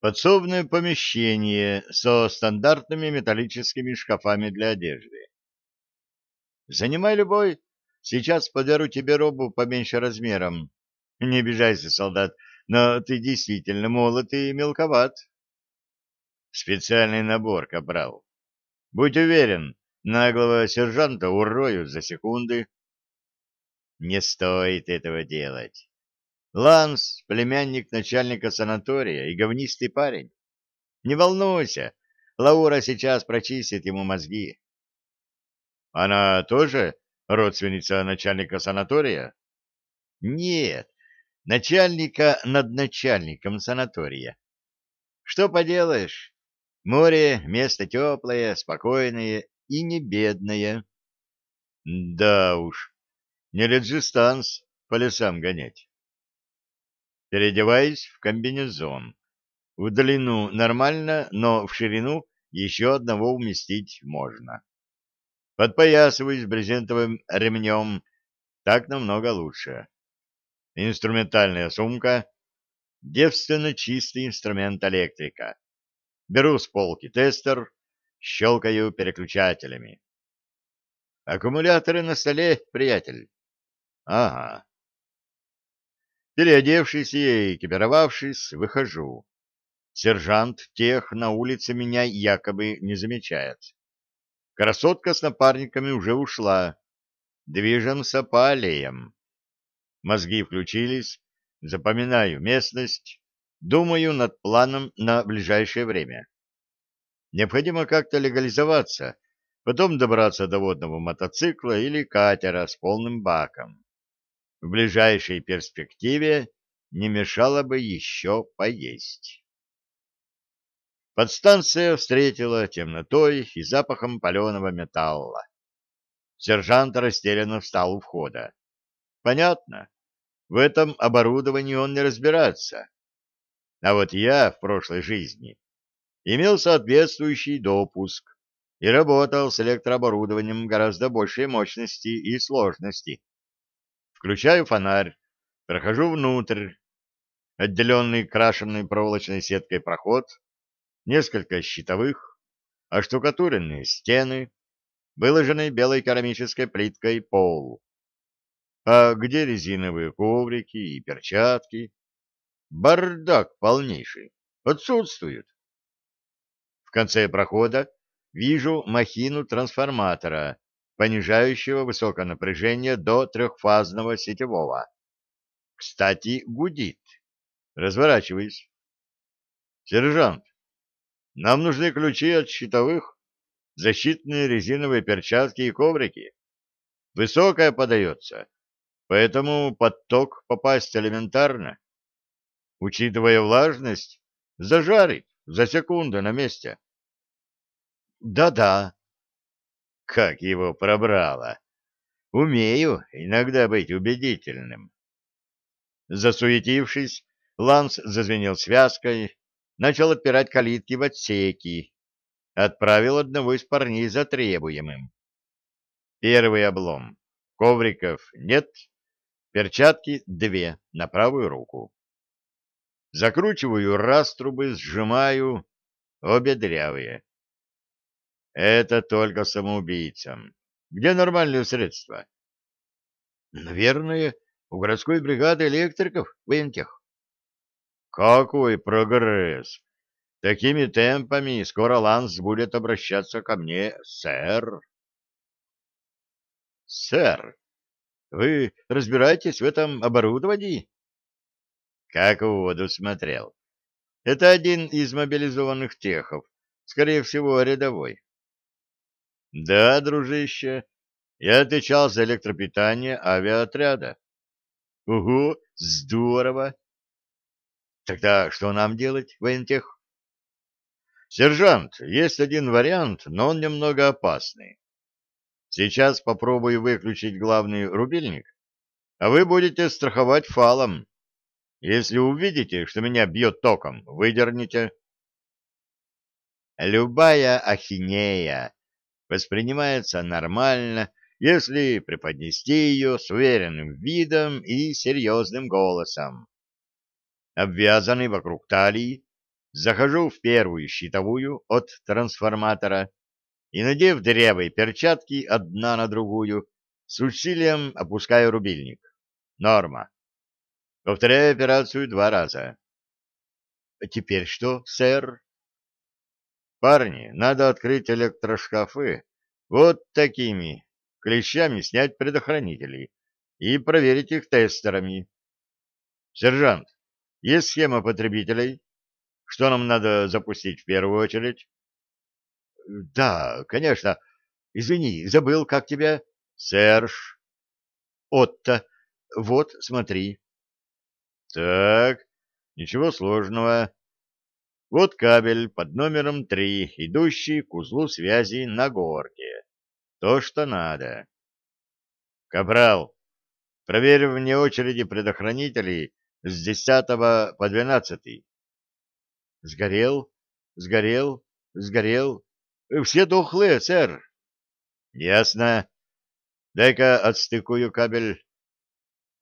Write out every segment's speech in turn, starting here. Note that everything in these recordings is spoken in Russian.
Подсобное помещение со стандартными металлическими шкафами для одежды. Занимай любой. Сейчас подарю тебе робу поменьше размером. Не обижайся, солдат, но ты действительно молод и мелковат. Специальный набор, капрал. Будь уверен, наглого сержанта урою за секунды. Не стоит этого делать. Ланс — племянник начальника санатория и говнистый парень. Не волнуйся, Лаура сейчас прочистит ему мозги. Она тоже родственница начальника санатория? Нет, начальника над начальником санатория. Что поделаешь, море — место теплое, спокойное и не бедное. Да уж, не реджистанс по лесам гонять переодеваясь в комбинезон. В длину нормально, но в ширину еще одного уместить можно. Подпоясываюсь брезентовым ремнем, так намного лучше. Инструментальная сумка, девственно чистый инструмент электрика. Беру с полки тестер, щелкаю переключателями. Аккумуляторы на столе, приятель. Ага. Переодевшись и экипировавшись, выхожу. Сержант тех на улице меня якобы не замечает. Красотка с напарниками уже ушла. Движемся по аллеям. Мозги включились, запоминаю местность, думаю над планом на ближайшее время. Необходимо как-то легализоваться, потом добраться до водного мотоцикла или катера с полным баком в ближайшей перспективе не мешало бы еще поесть. Подстанция встретила темнотой и запахом паленого металла. Сержант растерянно встал у входа. Понятно, в этом оборудовании он не разбирается. А вот я в прошлой жизни имел соответствующий допуск и работал с электрооборудованием гораздо большей мощности и сложности, Включаю фонарь, прохожу внутрь. Отделенный крашенной проволочной сеткой проход, несколько щитовых, оштукатуренные стены, выложенный белой керамической плиткой пол. А где резиновые коврики и перчатки? Бардак полнейший. Отсутствуют. В конце прохода вижу махину трансформатора, понижающего высокое напряжение до трехфазного сетевого. Кстати, гудит. Разворачиваюсь. Сержант, нам нужны ключи от щитовых, защитные резиновые перчатки и коврики. Высокая подается, поэтому под ток попасть элементарно. Учитывая влажность, зажарит за секунду на месте. Да-да, как его пробрало. Умею иногда быть убедительным. Засуетившись, Ланс зазвенел связкой, начал отпирать калитки в отсеки, отправил одного из парней за требуемым. Первый облом. Ковриков нет, перчатки две на правую руку. Закручиваю раструбы, сжимаю, обе дрявые. Это только самоубийцам. Где нормальные средства? Наверное, у городской бригады электриков, воентех. Какой прогресс! Такими темпами скоро Ланс будет обращаться ко мне, сэр. Сэр, вы разбираетесь в этом оборудовании? Как в воду смотрел. Это один из мобилизованных техов, скорее всего, рядовой. Да, дружище, я отвечал за электропитание авиаотряда. Угу, здорово. Тогда что нам делать, воентех? Сержант, есть один вариант, но он немного опасный. Сейчас попробую выключить главный рубильник, а вы будете страховать фалом. Если увидите, что меня бьет током, выдерните. Любая ахинея воспринимается нормально, если преподнести ее с уверенным видом и серьезным голосом. Обвязанный вокруг талии, захожу в первую щитовую от трансформатора и, надев дырявые перчатки одна на другую, с усилием опускаю рубильник. Норма. Повторяю операцию два раза. — Теперь что, сэр? — Парни, надо открыть электрошкафы вот такими, клещами снять предохранители и проверить их тестерами. Сержант, есть схема потребителей? Что нам надо запустить в первую очередь? Да, конечно. Извини, забыл, как тебя? Серж. Отто. Вот, смотри. Так, ничего сложного. Вот кабель под номером 3, идущий к узлу связи на горке. То, что надо. Капрал, проверь вне очереди предохранителей с 10 по 12. Сгорел, сгорел, сгорел. Все дохлые, сэр. Ясно. Дай-ка отстыкую кабель.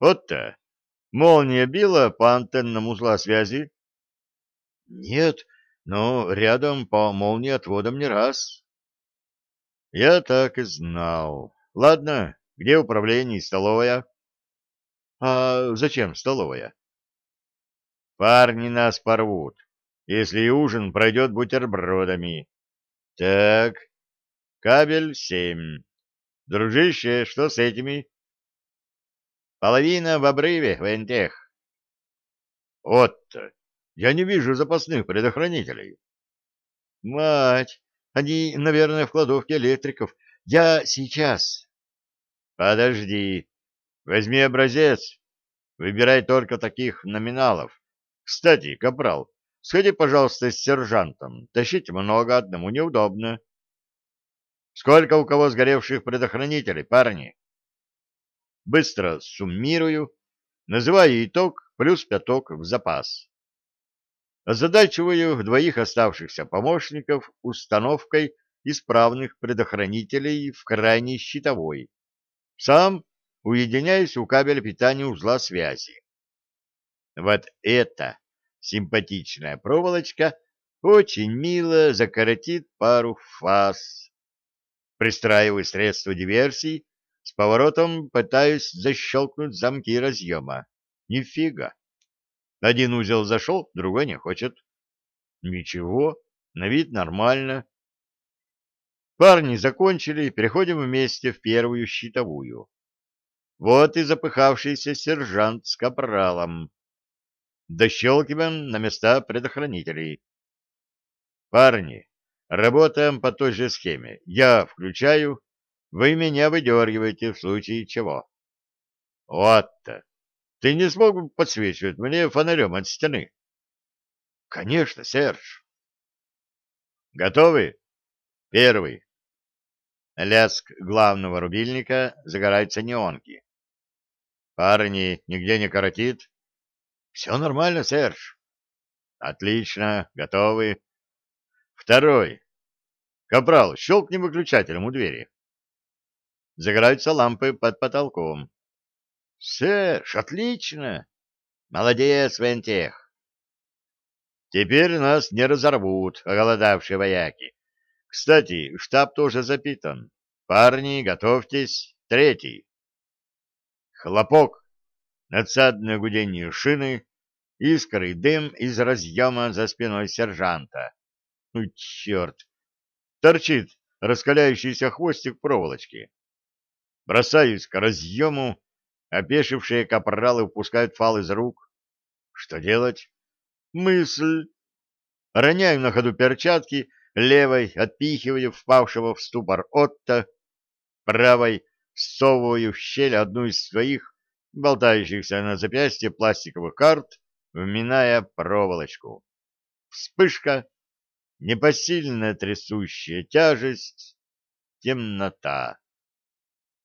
Вот-то. Молния била по антеннам узла связи. Нет, но рядом по молнии отводом не раз. Я так и знал. Ладно, где управление и столовая? А зачем столовая? Парни нас порвут, если и ужин пройдет бутербродами. Так, кабель семь. Дружище, что с этими? Половина в обрыве, Вентех. Вот-то. Я не вижу запасных предохранителей. Мать, они, наверное, в кладовке электриков. Я сейчас. Подожди. Возьми образец. Выбирай только таких номиналов. Кстати, капрал, сходи, пожалуйста, с сержантом. Тащить много, одному неудобно. Сколько у кого сгоревших предохранителей, парни? Быстро суммирую, называю итог плюс пяток в запас озадачиваю двоих оставшихся помощников установкой исправных предохранителей в крайней щитовой. Сам уединяюсь у кабеля питания узла связи. Вот эта симпатичная проволочка очень мило закоротит пару фаз. Пристраиваю средства диверсии, с поворотом пытаюсь защелкнуть замки разъема. Нифига. Один узел зашел, другой не хочет. Ничего, на вид нормально. Парни закончили, переходим вместе в первую щитовую. Вот и запыхавшийся сержант с капралом. Дощелкиваем на места предохранителей. Парни, работаем по той же схеме. Я включаю, вы меня выдергиваете в случае чего. Вот-то. Ты не смог бы подсвечивать мне фонарем от стены? — Конечно, Серж. — Готовы? Первый. Лязг главного рубильника, загораются неонки. Парни, нигде не коротит? — Все нормально, Серж. — Отлично, готовы. Второй. Капрал, щелкни выключателем у двери. Загораются лампы под потолком. Сэш, отлично. Молодец, Вентех. Теперь нас не разорвут, оголодавшие вояки. Кстати, штаб тоже запитан. Парни, готовьтесь. Третий. Хлопок. Надсадное гудение шины. Искры дым из разъема за спиной сержанта. Ну, черт! Торчит раскаляющийся хвостик проволочки. Бросаюсь к разъему Опешившие капралы упускают фал из рук. Что делать? Мысль. Роняю на ходу перчатки, левой отпихиваю впавшего в ступор Отто, правой всовываю в щель одну из своих, болтающихся на запястье пластиковых карт, вминая проволочку. Вспышка, непосильная трясущая тяжесть, темнота.